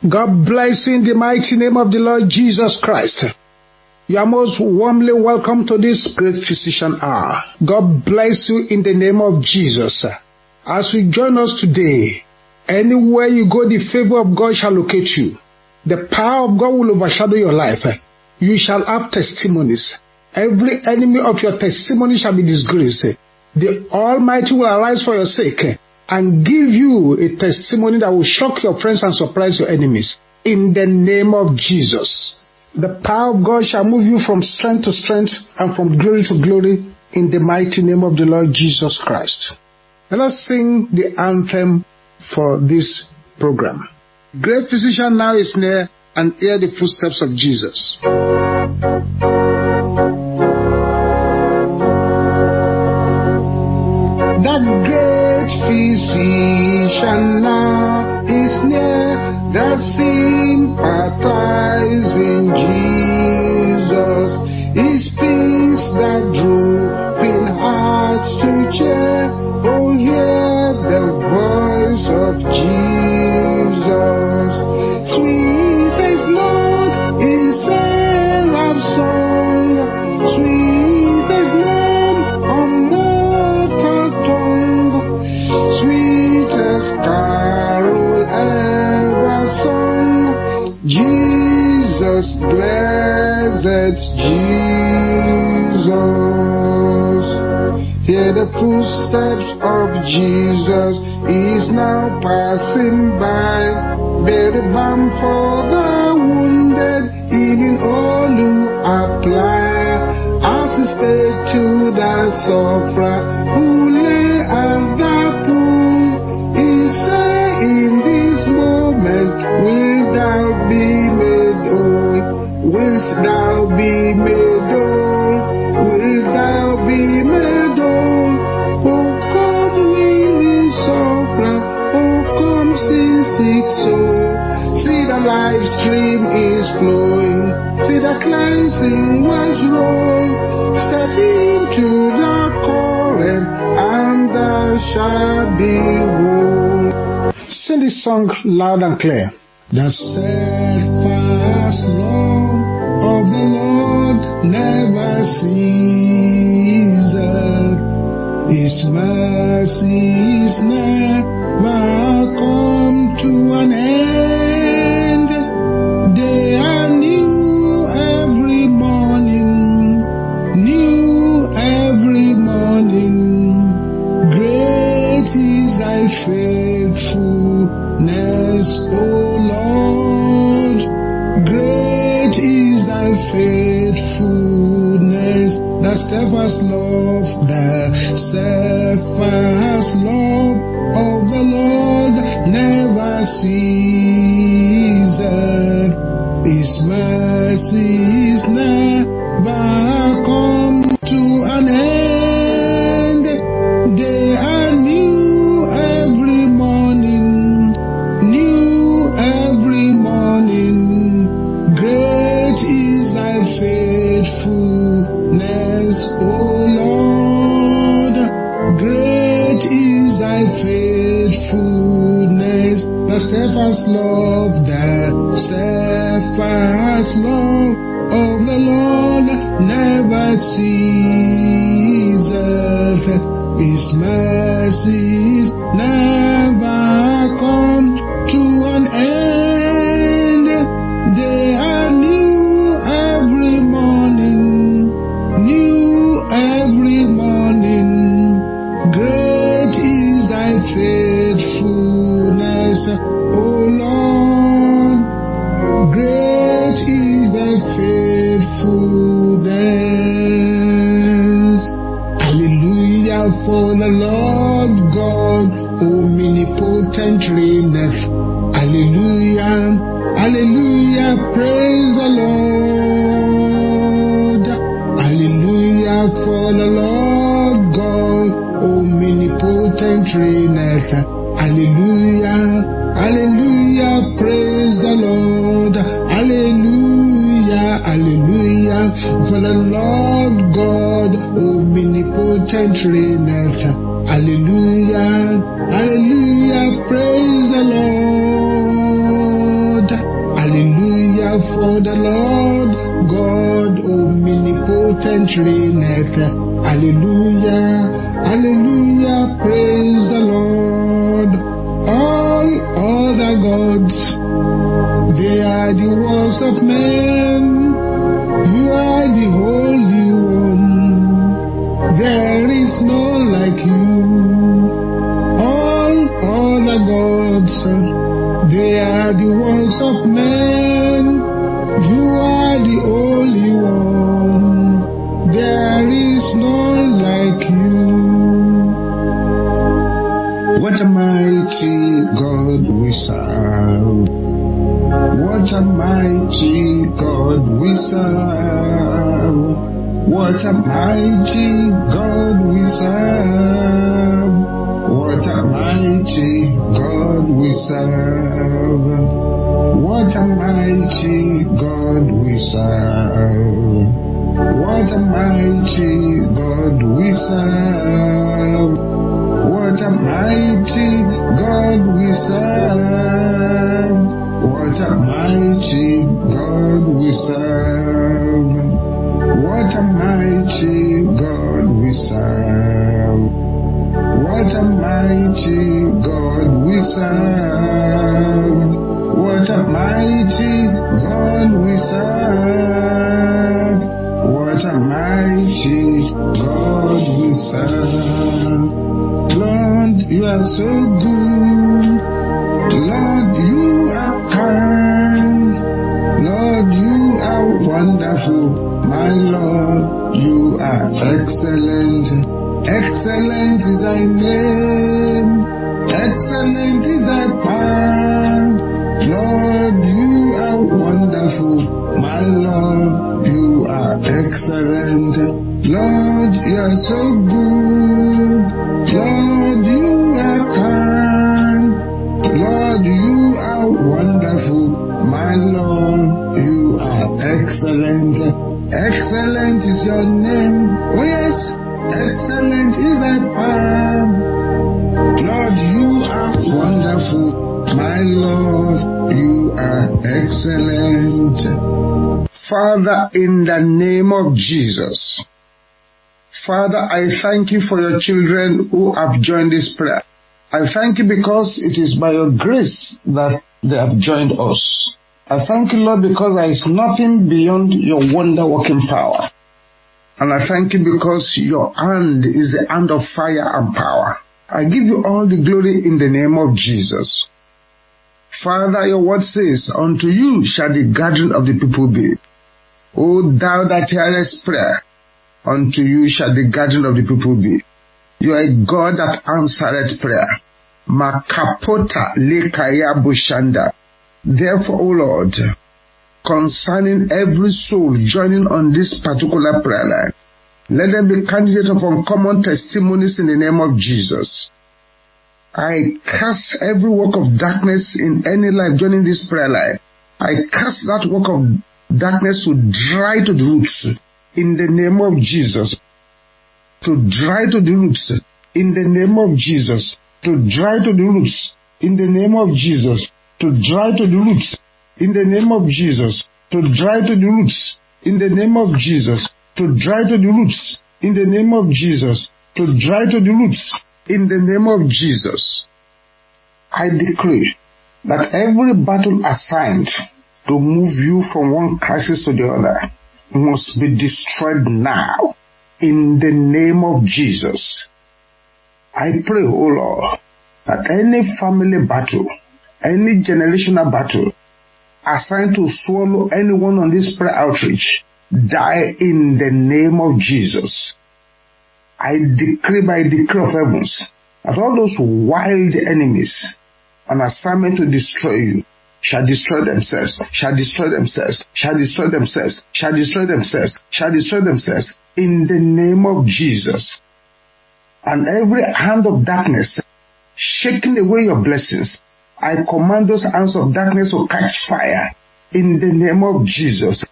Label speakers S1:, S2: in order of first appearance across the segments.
S1: God bless you in the mighty name of the Lord Jesus Christ. You are most warmly welcome to this great physician hour. God bless you in the name of Jesus. As you join us today, anywhere you go, the favor of God shall locate you. The power of God will overshadow your life. You shall have testimonies. Every enemy of your testimony shall be disgraced. The Almighty will arise for your sake and give you a testimony that will shock your friends and surprise your enemies. In the name of Jesus. The power of God shall move you from strength to strength and from glory to glory in the mighty name of the Lord Jesus Christ. Let us sing the anthem for this program. Great physician now is near and hear the footsteps of Jesus. The great physician is near, the sympathizing Jesus. He speaks the drooping hearts to cheer. Oh, hear the voice of Jesus. Sweet the footsteps of Jesus is now passing by. Bear the balm for the wounded, healing all who apply. As he spake to the sufferer who lay at the pool, he said, In this moment, wilt thou be made whole? Wilt thou be stream is flowing. See the cleansing waves roll. Step into the current, and thou shalt be whole. Sing this song loud and clear. The steadfast love of the Lord never ceases. His mercies never come to an end. Faithfulness, O Lord. Hallelujah, hallelujah, for the Lord God, omnipotent reigneth. Hallelujah, hallelujah, praise the Lord. Hallelujah for the Lord God omnipotent reigneth. Hallelujah, hallelujah, praise the Lord. All other gods, they are the works of men. You are the Holy One. There is no like you. All other gods, they are the works of men. You are the only one. There is none like you. What a mighty God we serve. What a mighty God we serve. What a mighty God we serve. What a mighty God we serve. What a mighty God we serve. What a mighty God we serve. What a mighty God we serve. What a mighty God we serve. What a mighty God we serve. What a mighty God we serve. What a mighty God we serve. What a mighty God we serve. Lord, you are so good. Lord, Excellent is thy name. Excellent is thy power. Lord, you are wonderful. My Lord, you are excellent. Lord, you are so good. Lord, you are kind. Lord, you are wonderful. My Lord, you are excellent. Excellent is your name. Oh yes. Excellent is thy power. Lord, you are wonderful. My Lord, you are excellent. Father, in the name of Jesus, Father, I thank you for your children who have joined this prayer. I thank you because it is by your grace that they have joined us. I thank you, Lord, because there is nothing beyond your wonder working power. And I thank you because your hand is the hand of fire and power. I give you all the glory in the name of Jesus. Father, your word says, Unto you shall the gathering of the people be. O thou that hearest prayer, unto you shall the gathering of the people be. You are a God that answereth prayer. Makapota lekaya bushanda. Therefore, O Lord, concerning every soul joining on this particular prayer line. Let them be candidates of uncommon testimonies in the name of Jesus. I cast every work of darkness in any life joining this prayer line. I cast that work of darkness to dry to the roots in the name of Jesus. To dry to the roots in the name of Jesus. To dry to the roots in the name of Jesus. To dry to the roots in the name of Jesus, to dry to the roots, in the name of Jesus, to dry to the roots, in the name of Jesus, to dry to the roots, in the name of Jesus. I decree that every battle assigned to move you from one crisis to the other must be destroyed now in the name of Jesus. I pray, O oh Lord, that any family battle, any generational battle assigned to swallow anyone on this prayer outreach die in the name of Jesus. I decree by decree of heavens that all those wild enemies on assignment to destroy you shall destroy themselves, shall destroy themselves, shall destroy themselves, shall destroy themselves, shall destroy themselves in the name of Jesus. And every hand of darkness shaking away your blessings, I command those hands of darkness to catch fire in the name of Jesus.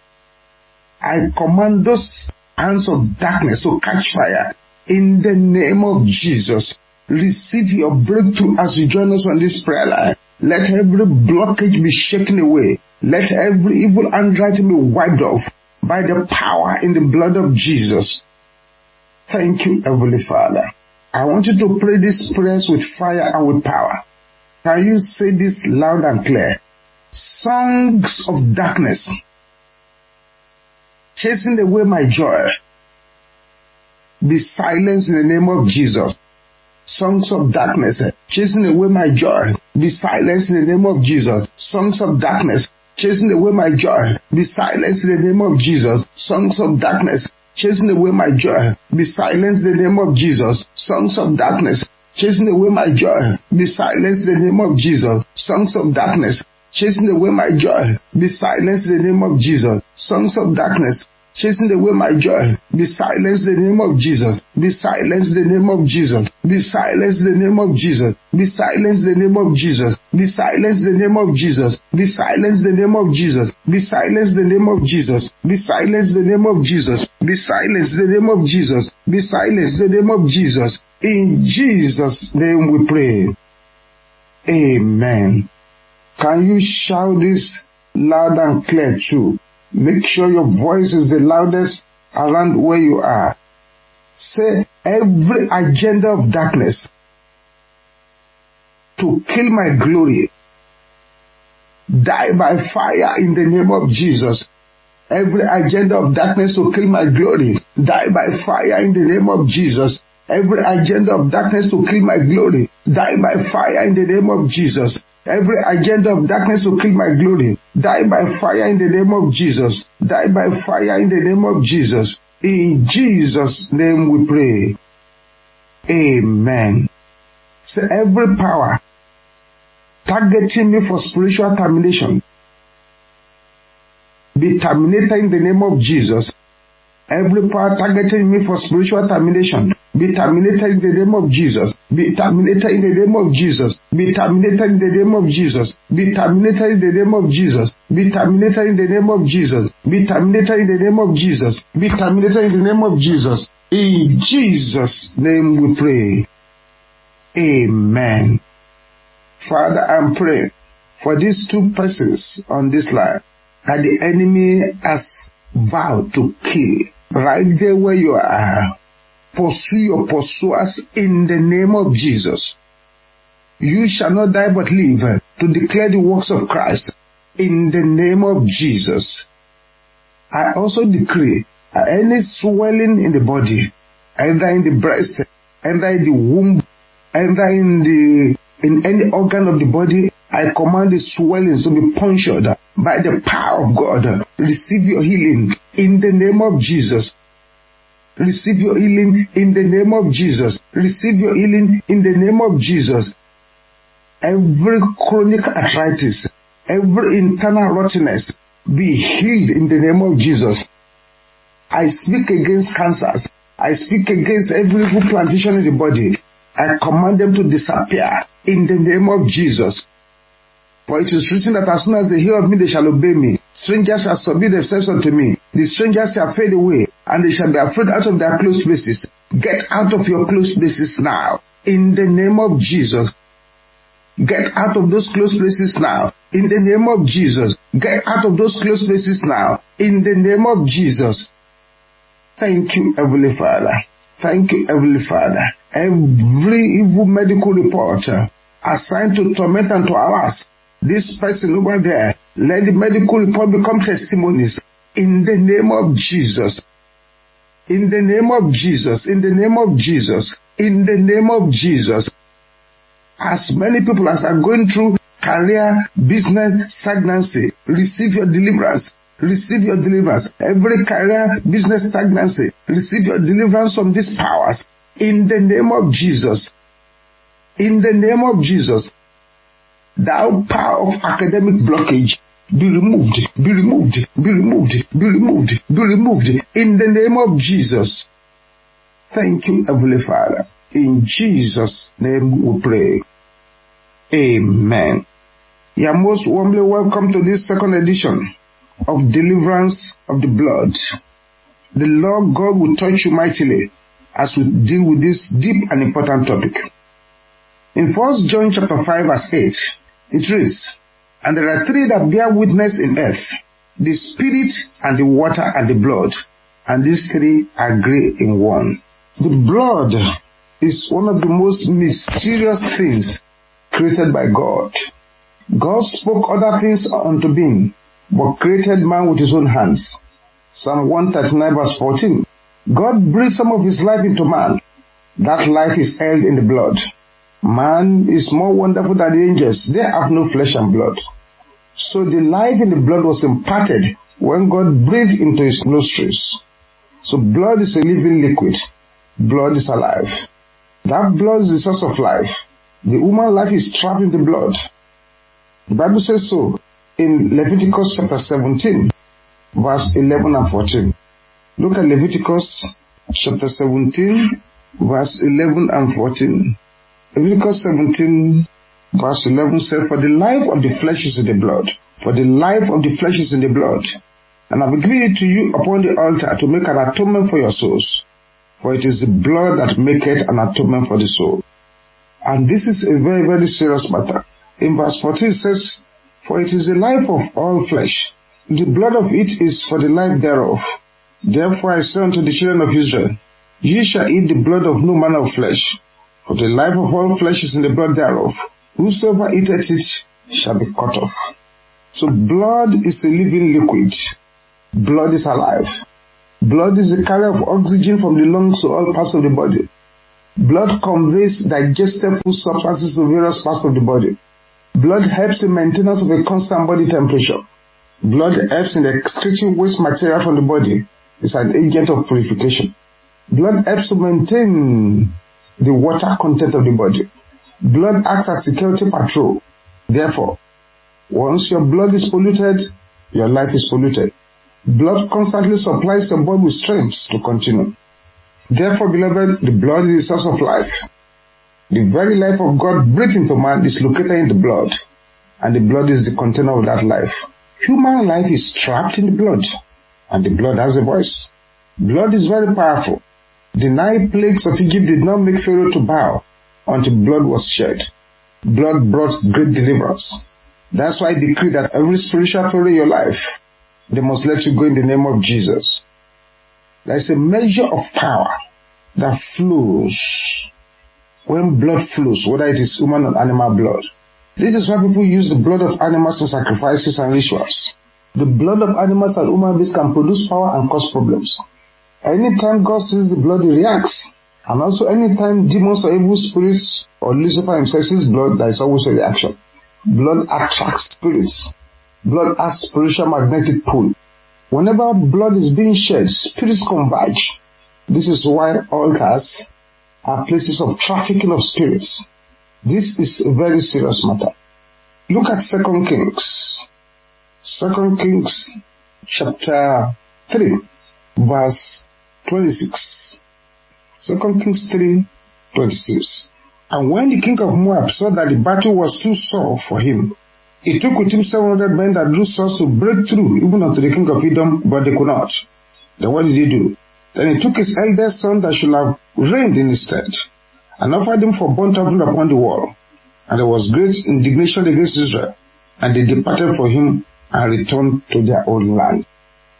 S1: I command those hands of darkness to catch fire in the name of Jesus. Receive your breakthrough as you join us on this prayer line. Let every blockage be shaken away. Let every evil handwriting be wiped off by the power in the blood of Jesus. Thank you, Heavenly Father. I want you to pray these prayers with fire and with power. Can you say this loud and clear? Songs of darkness, chasing away my joy, be silenced in the name of Jesus. Songs of darkness, chasing away my joy, be silenced in the name of Jesus. Songs of darkness, chasing away my joy, be silenced in the name of Jesus. Songs of darkness, chasing away my joy, be silenced in the name of Jesus. Songs of darkness, chasing away my joy, be silenced in the name of Jesus. Songs of darkness, chasing away my joy, be silenced in the name of Jesus. Songs of darkness, chasing away my joy. Be silenced in the name of Jesus. Be silenced in the name of Jesus. Be silenced in the name of Jesus. Be silenced in the name of Jesus. Be silenced in the name of Jesus. Be silenced in the name of Jesus. Be silenced in the name of Jesus. Be silenced in the name of Jesus. Be silenced in the name of Jesus. Be silenced in the name of Jesus. In Jesus' name we pray. Amen. Can you shout this loud and clear too? Make sure your voice is the loudest around where you are. Say every agenda of darkness to kill my glory die by fire in the name of Jesus. Every agenda of darkness to kill my glory die by fire in the name of Jesus. Every agenda of darkness to kill my glory die by fire in the name of Jesus. Every agenda of darkness to kill my glory, die by fire in the name of Jesus. Die by fire in the name of Jesus. In Jesus' name we pray. Amen. So every power targeting me for spiritual termination be terminated in the name of Jesus. Every power targeting me for spiritual termination be terminated in the name of Jesus. Be terminated in the name of Jesus. Be terminated in the name of Jesus. Be terminated in the name of Jesus. Be terminated in the name of Jesus. Be terminated in the name of Jesus. Be terminated in the name of Jesus. In Jesus' name we pray. Amen. Father, I'm praying for these two persons on this line that the enemy has vowed to kill right there where you are. Pursue your pursuers in the name of Jesus. You shall not die but live to declare the works of Christ in the name of Jesus. I also decree any swelling in the body, either in the breast, either in the womb, either in the in any organ of the body, I command the swellings to be punctured by the power of God. Receive your healing in the name of Jesus. Receive your healing in the name of Jesus. Receive your healing in the name of Jesus. Every chronic arthritis, every internal rottenness be healed in the name of Jesus. I speak against cancers. I speak against every evil plantation in the body. I command them to disappear in the name of Jesus. For it is written that as soon as they hear of me, they shall obey me. Strangers shall submit themselves unto me. The strangers shall fade away, and they shall be afraid out of their close places. Get out of your close places now. In the name of Jesus. Get out of those close places now. In the name of Jesus. Get out of those close places now. In the name of Jesus. Thank you, Heavenly Father. Thank you, Heavenly Father. Every evil medical report uh, assigned to torment and to harass this person over there, let the medical report become testimonies in the name of Jesus. In the name of Jesus, in the name of Jesus, in the name of Jesus. As many people as are going through career, business stagnancy, receive your deliverance. Receive your deliverance. Every career, business stagnancy, receive your deliverance from these powers. In the name of Jesus. In the name of Jesus. Thou power of academic blockage, be removed, be removed, be removed, be removed, be removed in the name of Jesus. Thank you, Heavenly Father. In Jesus' name we pray. Amen. You are most warmly welcome to this second edition of Deliverance of the Blood. The Lord God will touch you mightily as we deal with this deep and important topic. In 1 John chapter 5 verse 8, It reads, And there are three that bear witness in earth, the spirit and the water and the blood, and these three agree in one. The blood is one of the most mysterious things created by God. God spoke other things unto being, but created man with his own hands. Psalm 139 verse 14. God breathed some of his life into man. That life is held in the blood. Man is more wonderful than the angels. They have no flesh and blood. So the life in the blood was imparted when God breathed into his nostrils. So blood is a living liquid. Blood is alive. That blood is the source of life. The human life is trapped in the blood. The Bible says so in Leviticus chapter 17, verse 11 and 14. Look at Leviticus chapter 17, verse 11 and 14. Leviticus 17, verse 11 says, For the life of the flesh is in the blood. For the life of the flesh is in the blood. And I've given it to you upon the altar to make an atonement for your souls. For it is the blood that maketh an atonement for the soul. And this is a very, very serious matter. In verse 14 it says, For it is the life of all flesh. The blood of it is for the life thereof. Therefore I say unto the children of Israel, Ye shall eat the blood of no manner of flesh, for the life of all flesh is in the blood thereof. Whosoever eateth it shall be cut off. So blood is a living liquid. Blood is alive. Blood is the carrier of oxygen from the lungs to all parts of the body. Blood conveys digested food substances to various parts of the body. Blood helps in maintenance of a constant body temperature. Blood helps in the excreting waste material from the body. It's an agent of purification. Blood helps to maintain the water content of the body. Blood acts as security patrol. Therefore, once your blood is polluted, your life is polluted. Blood constantly supplies your body with strength to continue. Therefore, beloved, the blood is the source of life. The very life of God breathed into man is located in the blood, and the blood is the container of that life. Human life is trapped in the blood, and the blood has a voice. Blood is very powerful. The nine plagues of Egypt did not make Pharaoh to bow until blood was shed. Blood brought great deliverance. That's why I decree that every spiritual Pharaoh in your life, they must let you go in the name of Jesus. There is a measure of power that flows when blood flows, whether it is human or animal blood. This is why people use the blood of animals in sacrifices and rituals. The blood of animals and human beings can produce power and cause problems. Anytime God sees the blood, he reacts. And also anytime demons or evil spirits or Lucifer himself sees blood, there is always a reaction. Blood attracts spirits. Blood has spiritual magnetic pull. Whenever blood is being shed, spirits converge. This is why altars are places of trafficking of spirits. This is a very serious matter. Look at Second Kings. Second Kings chapter 3 verse 26. Second Kings 3, 26. And when the king of Moab saw that the battle was too sore for him, he took with him 700 men that drew swords to break through even unto the king of Edom, but they could not. Then what did he do? Then he took his eldest son that should have reigned in his stead, and offered him for burnt offering upon the wall. And there was great indignation against Israel, and they departed from him and returned to their own land.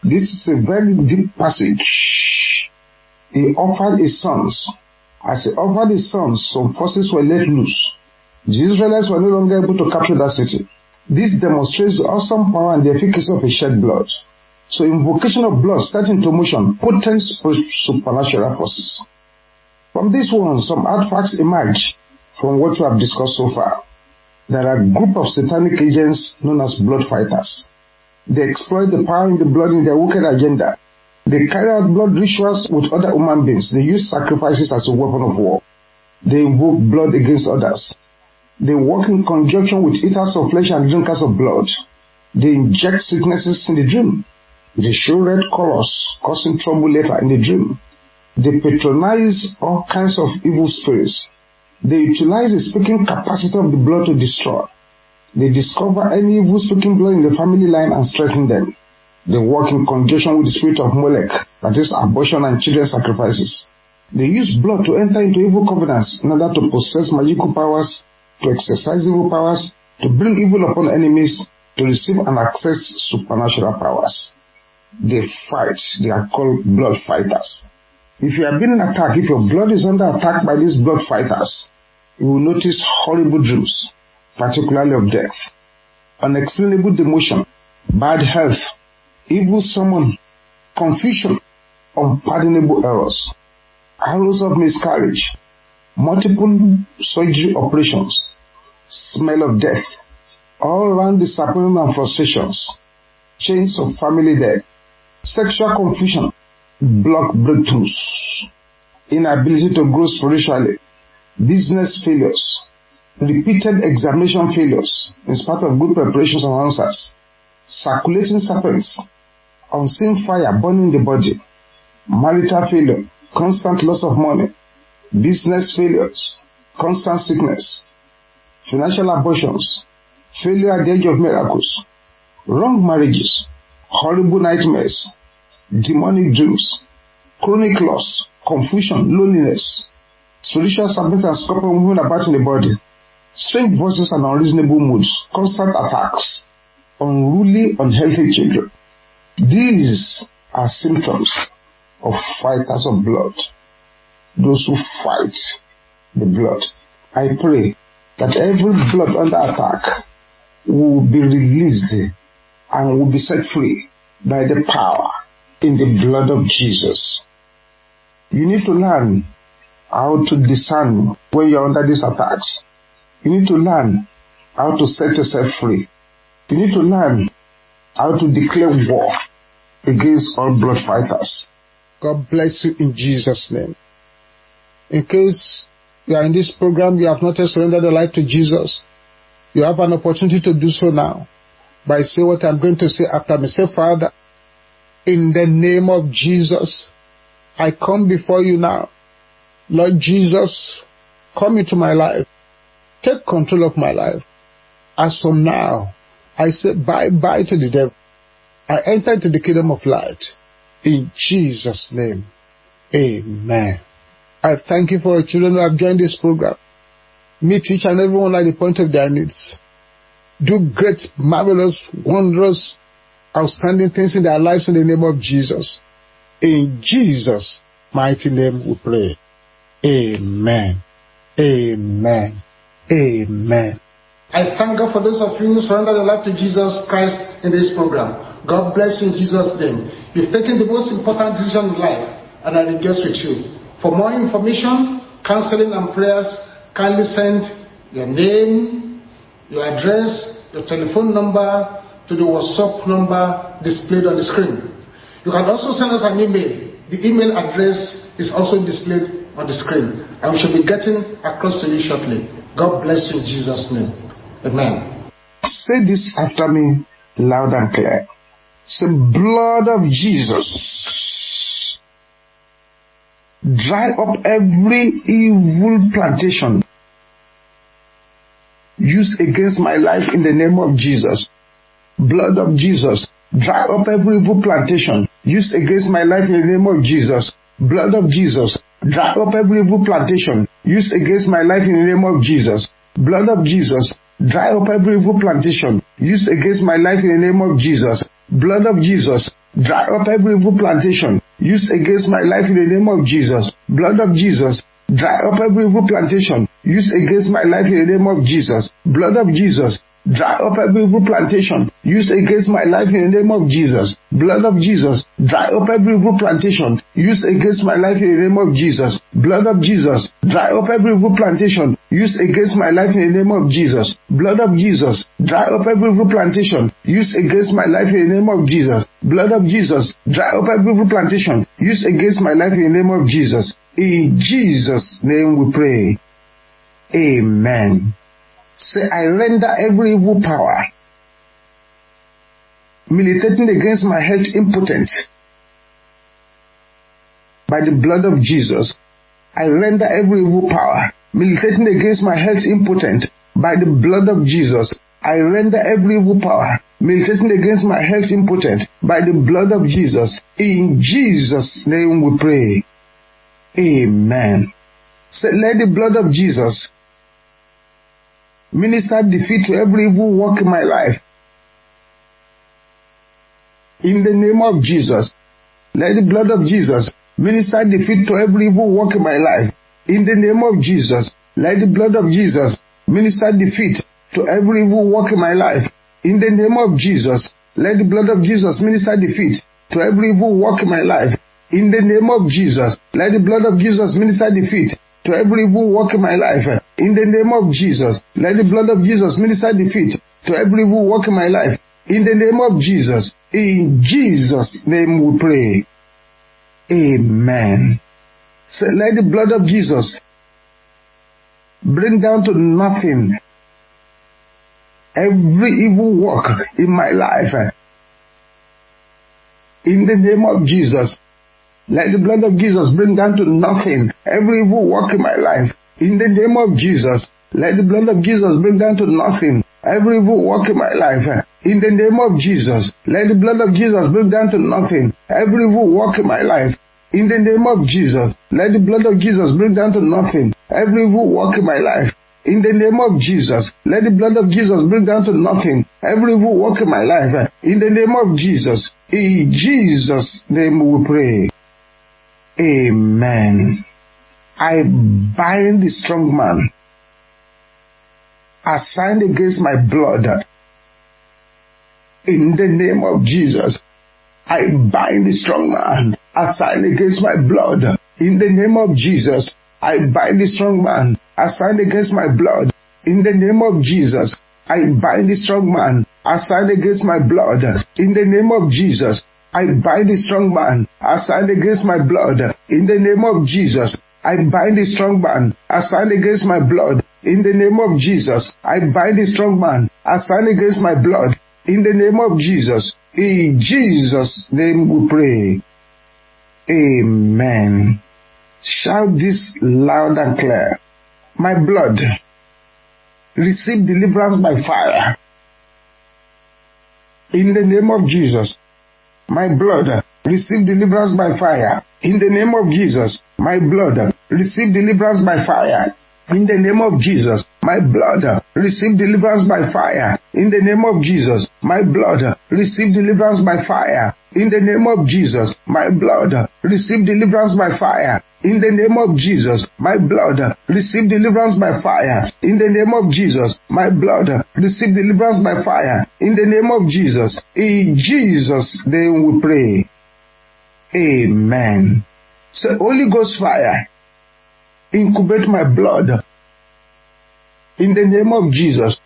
S1: This is a very deep passage. He offered his sons. As he offered his sons, some forces were let loose. The Israelites were no longer able to capture that city. This demonstrates the awesome power and the efficacy of a shed blood. So invocation of blood set into motion potent supernatural forces. From this one, some artifacts emerge from what we have discussed so far. There are a group of satanic agents known as blood fighters. They exploit the power in the blood in their wicked agenda. They carry out blood rituals with other human beings. They use sacrifices as a weapon of war. They invoke blood against others. They work in conjunction with eaters of flesh and drinkers of blood. They inject sicknesses in the dream. They show red colors, causing trouble later in the dream. They patronize all kinds of evil spirits. They utilize the speaking capacity of the blood to destroy. They discover any evil speaking blood in the family line and strengthen them. They work in conjunction with the spirit of Molech, that is abortion and children sacrifices. They use blood to enter into evil covenants in order to possess magical powers, to exercise evil powers, to bring evil upon enemies to receive and access supernatural powers. They fight. They are called blood fighters. If you have been in attack, if your blood is under attack by these blood fighters, you will notice horrible dreams, particularly of death, unexplainable demotion, bad health, evil summon, confusion, unpardonable errors, arrows of miscarriage, multiple surgery operations, smell of death, all around disappointment and frustrations, chains of family death, sexual confusion, block breakthroughs, inability to grow spiritually, business failures, repeated examination failures in spite of good preparations and answers, circulating serpents, unseen fire burning the body, marital failure, constant loss of money, business failures, constant sickness, financial abortions, failure at the edge of miracles, wrong marriages, horrible nightmares, demonic dreams, chronic loss, confusion, loneliness, spiritual serpents and scorpion moving about in the body, strange voices and unreasonable moods, constant attacks, unruly, unhealthy children. These are symptoms of fighters of blood, those who fight the blood. I pray that every blood under attack will be released and will be set free by the power in the blood of Jesus. You need to learn how to discern when you're under these attacks. You need to learn how to set yourself free. You need to learn how to declare war against all blood fighters. God bless you in Jesus' name. In case you are in this program, you have not surrendered your life to Jesus, you have an opportunity to do so now by saying what I'm going to say after me. Say, Father, in the name of Jesus, I come before you now. Lord Jesus, come into my life. Take control of my life. As from now, I say bye bye to the devil. I enter into the kingdom of light. In Jesus' name, amen. I thank you for your children who have joined this program. Meet each and everyone at the point of their needs. Do great, marvelous, wondrous, outstanding things in their lives in the name of Jesus. In Jesus' mighty name we pray. Amen. Amen. Amen. I thank God for those of you who surrender your life to Jesus Christ in this program. God bless you in Jesus' name. You've taken the most important decision in life, and I rejoice with you. For more information, counseling, and prayers, kindly send your name, your address, your telephone number to the WhatsApp number displayed on the screen. You can also send us an email. The email address is also displayed on the screen, and we shall be getting across to you shortly. God bless you in Jesus' name. Amen. Say this after me loud and clear. Say, blood of Jesus. Dry up every evil plantation used against my life in the name of Jesus. Blood of Jesus. Dry up every evil plantation used against my life in the name of Jesus. Blood of Jesus. Dry up every evil plantation used against my life in the name of Jesus. Blood of Jesus. Dry up every evil plantation used against my life in the name of Jesus. Blood of Jesus, dry up every evil plantation used against my life in the name of Jesus. Blood of Jesus, dry up every evil plantation used against my life in the name of Jesus. Blood of Jesus, dry up every evil plantation used against my life in the name of Jesus. Blood of Jesus, dry up every evil plantation used against my life in the name of Jesus. Blood of Jesus, dry up every evil plantation used against my life in the name of Jesus. Blood of Jesus, dry up every evil plantation used against my life in the name of Jesus. Blood of Jesus, dry up every evil plantation used against my life in the name of Jesus. In Jesus' name we pray. Amen. Say, I render every evil power militating against my health impotent by the blood of Jesus. I render every evil power militating against my health impotent by the blood of Jesus. I render every evil power militating against my health impotent by the blood of Jesus. In Jesus' name we pray. Amen. Say, let the blood of Jesus Minister defeat to every evil work in my life. In the name of Jesus, let the blood of Jesus minister defeat to every evil work in my life. In the name of Jesus, let the blood of Jesus minister defeat to every evil work in my life. In the name of Jesus, let the blood of Jesus minister defeat to every evil work in my life. In the name of Jesus, let the blood of Jesus minister defeat to every evil work in my life. Eh, in the name of Jesus, let the blood of Jesus minister defeat to every evil work in my life. In the name of Jesus, in Jesus' name we pray. Amen. So let the blood of Jesus bring down to nothing every evil work in my life. Eh, in the name of Jesus, let the blood of Jesus bring down to nothing every evil work in my life. In the name of Jesus, let the blood of Jesus bring down to nothing every evil work in my life. In the name of Jesus, let the blood of Jesus bring down to nothing every evil work in my life. In the name of Jesus, let the blood of Jesus bring down to nothing every evil work in my life. In the name of Jesus, let the blood of Jesus bring down to nothing every evil work in my life. In the name of Jesus, in Jesus' name we pray. Amen. I bind the strong man assigned against my blood. In the name of Jesus, I bind the strong man assigned against my blood. In the name of Jesus, I bind the strong man assigned against my blood. In the name of Jesus, I bind the strong man assigned against my blood. In the name of Jesus, I bind the strong man I assigned against my blood. In the name of Jesus, I bind the strong man I assigned against my blood. In the name of Jesus, I bind the strong man I assigned against my blood. In the name of Jesus, in Jesus' name we pray. Amen. Shout this loud and clear. My blood, receive deliverance by fire. In the name of Jesus, my blood, receive deliverance by fire. In the name of Jesus, my blood, receive deliverance by fire. In the name of Jesus, my blood, uh, receive deliverance by fire. In the name of Jesus, my blood, uh, receive deliverance by fire. In the name of Jesus, my blood, uh, receive deliverance by fire. In the name of Jesus, my blood, receive deliverance by fire. In the name of Jesus, my blood, receive deliverance by fire. In the name of Jesus, in Jesus' name we pray. Amen. So Holy Ghost fire, incubate my blood. In the name of Jesus,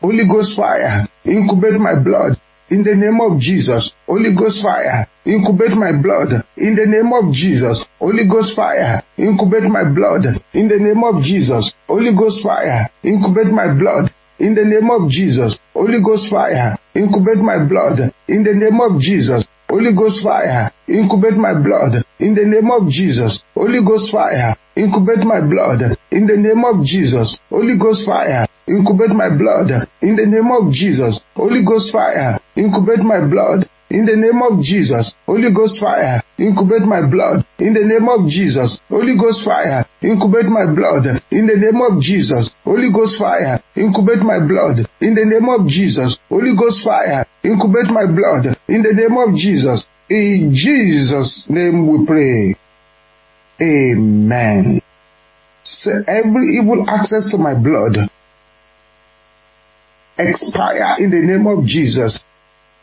S1: Holy Ghost fire, incubate my blood. In the name of Jesus, Holy Ghost fire, incubate my blood. In the name of Jesus, Holy Ghost fire, incubate my blood. In the name of Jesus, Holy Ghost fire, incubate my blood. In the name of Jesus, Holy Ghost fire, incubate my blood. In the name of Jesus, Holy Ghost fire, incubate my blood. In the name of Jesus, Holy Ghost fire, incubate my blood. In the name of Jesus, Holy Ghost fire, incubate my blood. In the name of Jesus, Holy Ghost fire, incubate my blood. In the name of Jesus, Holy Ghost fire, incubate my blood. In the name of Jesus, Holy Ghost fire, incubate my blood. In the name of Jesus, Holy Ghost fire, incubate my blood. In the name of Jesus, Holy Ghost fire, incubate my blood. In the name of Jesus, in Jesus' name we pray. Amen. So every evil access to my blood expire in the name of Jesus.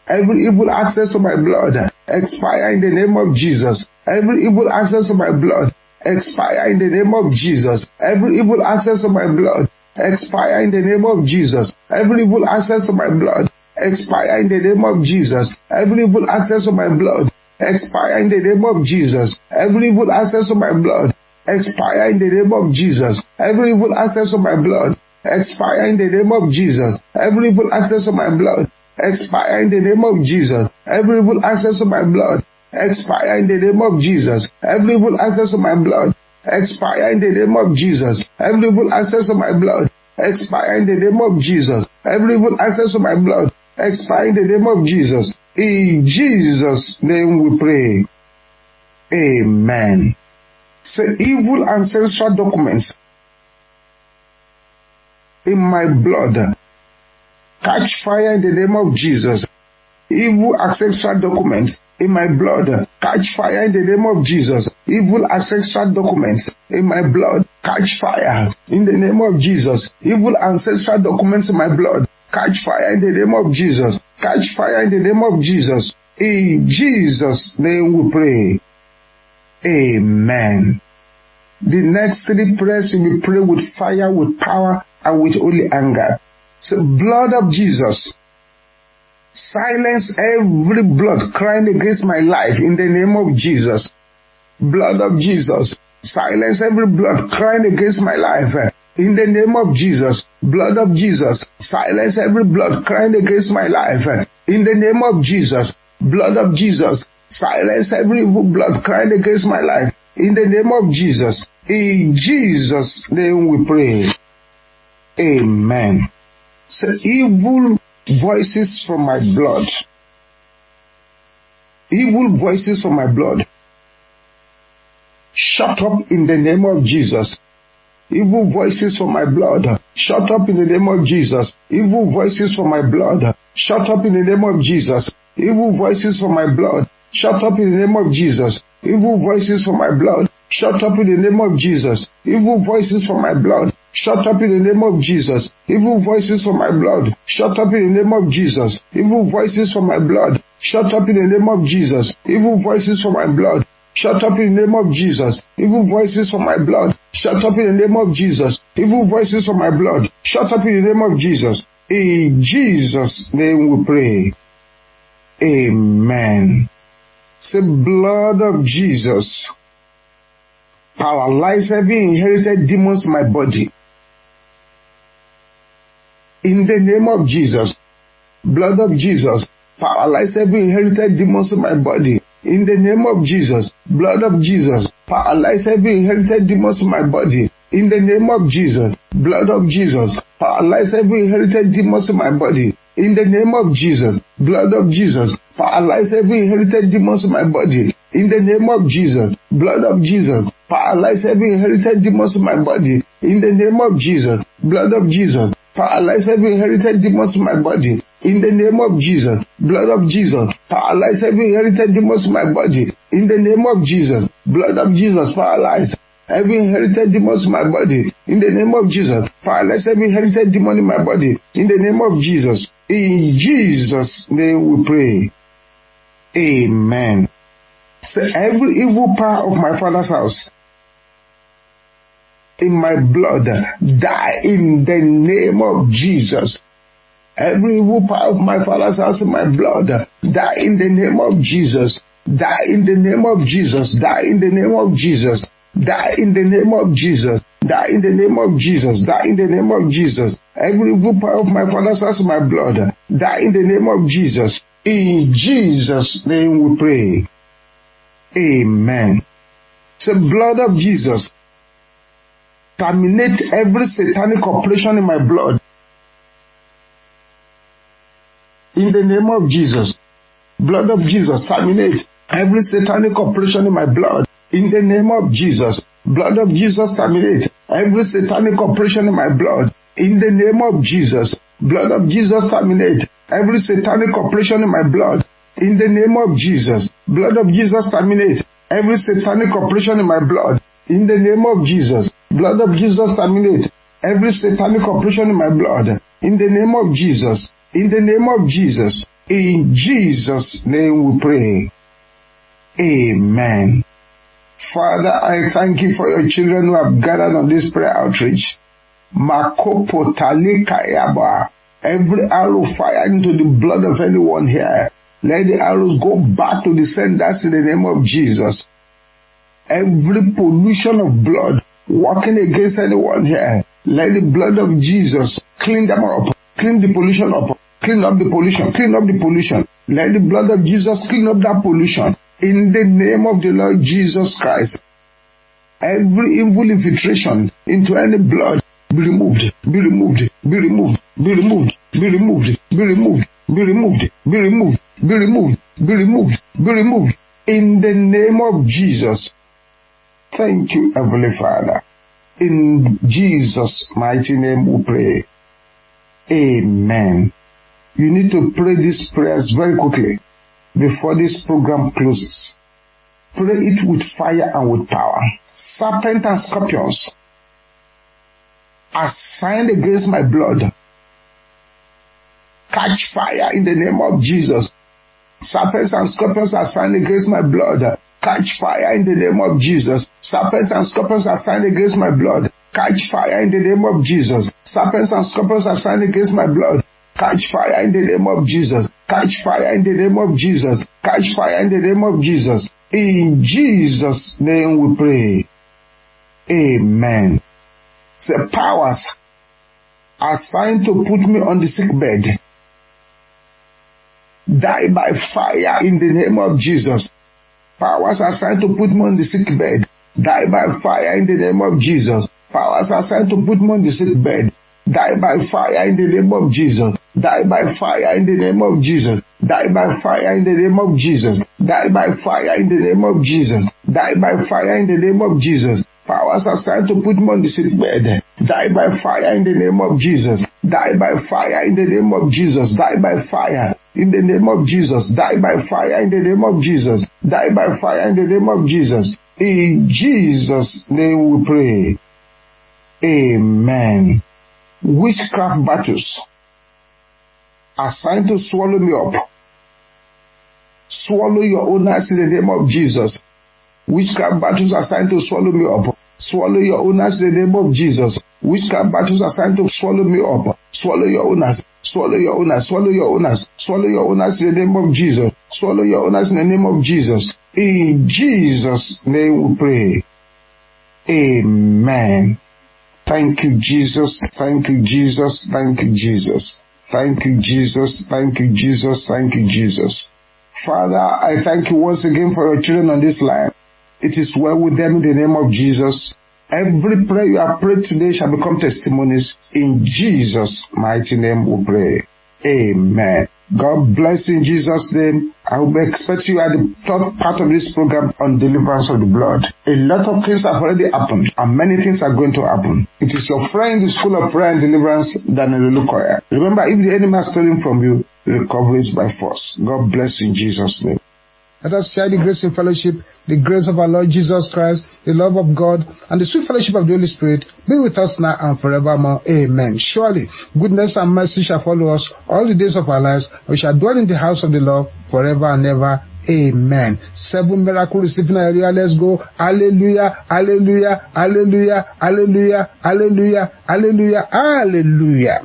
S1: Every evil access to my blood expire in the name of Jesus. Every evil access to my blood expire in the name of Jesus. Every evil access to my blood expire in the name of Jesus. Every evil access to my blood expire in the name of Jesus. Every evil access to my blood expire in the name of Jesus. Every evil access to my blood expire in the name of Jesus. Every evil access to my blood expire in the name of Jesus. Every evil access to my blood expire in the name of Jesus. Every evil access to my blood expire in the name of Jesus. Every evil access to my blood expire in the name of Jesus. Every evil access to my blood expire in the name of Jesus. Every evil access to my blood expire in the name of Jesus. In Jesus' name we pray. Amen. Say evil ancestral documents in my blood. Catch fire in the name of Jesus. Evil ancestral documents in my blood. Catch fire in the name of Jesus. Evil ancestral documents in my blood. Catch fire in the name of Jesus. Evil ancestral documents in my blood. Catch fire in the name of Jesus. Catch fire in the name of Jesus. In Jesus' name we pray. Amen. The next three prayers will be prayed with fire, with power, and with holy anger. So, blood of Jesus, silence every blood crying against my life in the name of Jesus. Blood of Jesus, silence every blood crying against my life eh, in the name of Jesus. Blood of Jesus, silence every blood crying against my life eh, in the name of Jesus. Blood of Jesus, silence every blood crying against my life in the name of Jesus. In Jesus' name we pray. Amen. So evil voices from my blood. Evil voices from my blood. Shut up in the name of Jesus. Evil voices from my blood. Shut up in the name of Jesus. Evil voices from my blood. Shut up in the name of Jesus. Evil voices from my blood. Shut up in the name of Jesus. Evil voices from my blood. Shut up in the name of Jesus. Evil voices from my blood. Shut up in the name of Jesus. Evil voices from my blood. Shut up in the name of Jesus. Evil voices from my blood. Shut up in the name of Jesus. Evil voices from my blood. Shut up in the name of Jesus. Evil voices from my blood. Shut up in the name of Jesus. Evil voices from my blood. Shut up in the name of Jesus. In Jesus' name we pray. Amen. Say, blood of Jesus, paralyze every inherited demons in my body. In the name of Jesus, blood of Jesus, paralyze every inherited demons in my body. In the name of Jesus, blood of Jesus, paralyze every inherited demons in my body. In the name of Jesus, blood of Jesus, paralyze every inherited demons in my body. In the name of Jesus, blood of Jesus, paralyze every inherited demons in my body. In the name of Jesus, blood of Jesus, paralyze every inherited demons in my body. In the name of Jesus, blood of Jesus, paralyze every inherited demons in my body. In the name of Jesus, blood of Jesus, paralyze every inherited demons in my body. In the name of Jesus, blood of Jesus, paralyze every inherited demons in my body. In the name of Jesus, paralyze every inherited demon in my body. In the name of Jesus, in Jesus' name we pray. Amen. Say every evil power of my father's house in my blood die in the name of Jesus. Every power of my father's house in my blood die in the name of Jesus. Die in the name of Jesus. Die in the name of Jesus. Die in the name of Jesus. Die in the name of Jesus. Die in the name of Jesus. Every power of my father's house in my blood die in the name of Jesus. In Jesus' name we pray. Amen. Say, blood of Jesus, terminate every satanic operation in my blood. In the name of Jesus, blood of Jesus, terminate every satanic operation in my blood. In the name of Jesus, blood of Jesus, terminate every satanic operation in my blood. In the name of Jesus, blood of Jesus, terminate every satanic operation in my blood. In the name of Jesus, blood of Jesus, terminate every satanic operation in my blood. In the name of Jesus, blood of Jesus, terminate every satanic operation in my blood. In the name of Jesus, in the name of Jesus, in Jesus' name we pray. Amen. Father, I thank you for your children who have gathered on this prayer outreach. Every arrow fired into the blood of anyone here, let the arrows go back to the senders in the name of Jesus. Every pollution of blood working against anyone here, let the blood of Jesus clean them up, clean the pollution up, clean up the pollution, clean up the pollution. Let the blood of Jesus clean up that pollution in the name of the Lord Jesus Christ. Every evil infiltration into any blood be removed, be removed, be removed, be removed, be removed, be removed, be removed, be removed, be removed, be removed, be removed. In the name of Jesus. Thank you, Heavenly Father. In Jesus' mighty name we pray. Amen. You need to pray these prayers very quickly before this program closes. Pray it with fire and with power. Serpent and scorpions are signed against my blood. Catch fire in the name of Jesus. Serpents and scorpions are signed against my blood. Catch fire in the name of Jesus. Serpents and scorpions are signed against my blood. Catch fire in the name of Jesus. Serpents and scorpions are signed against my blood. Catch fire in the name of Jesus. Catch fire in the name of Jesus. Catch fire in the name of Jesus. In Jesus' name we pray. Amen. The powers assigned to put me on the sick bed die by fire in the name of Jesus. Powers assigned to put me on the sick bed die by fire in the name of Jesus. Powers assigned to put me on the sick bed die by fire in the name of Jesus. Die by fire in the name of Jesus. Die by fire in the name of Jesus. Die by fire in the name of Jesus. Die by fire in the name of Jesus. Powers assigned to put me on the sick bed. Die by fire in the name of Jesus. Die by fire in the name of Jesus. Die by fire in the name of Jesus. Die by fire in the name of Jesus. Die by fire in the name of Jesus. In Jesus' name we pray. Amen. Witchcraft battles assigned to swallow me up. Swallow your owners in the name of Jesus. Witchcraft battles assigned to swallow me up. Swallow your owners in the name of Jesus. Witchcraft battles assigned to swallow me up. Swallow your owners. Swallow your owners. Swallow your owners. Swallow your owners in the name of Jesus. Swallow your owners in the name of Jesus. In Jesus' name we pray. Amen. Thank you, Jesus. Thank you, Jesus. Thank you, Jesus. Thank you, Jesus. Thank you, Jesus. Thank you, Jesus. Father, I thank you once again for your children on this line. It is well with them in the name of Jesus. Every prayer you have prayed today shall become testimonies. In Jesus' mighty name we pray. Amen. God bless you in Jesus' name. I will expect you at the third part of this program on deliverance of the blood. A lot of things have already happened and many things are going to happen. It is your friend, the School of Prayer and Deliverance, Daniel Olukoya. Remember, if the enemy has stolen from you, recover it by force. God bless you in Jesus' name. Let us share the grace and fellowship, the grace of our Lord Jesus Christ, the love of God, and the sweet fellowship of the Holy Spirit be with us now and forevermore. Amen. Surely, goodness and mercy shall follow us all the days of our lives. We shall dwell in the house of the Lord forever and ever. Amen. Seven miracle receiving area. Let's go. Hallelujah. Hallelujah. Hallelujah. Hallelujah. Hallelujah. Hallelujah. Hallelujah.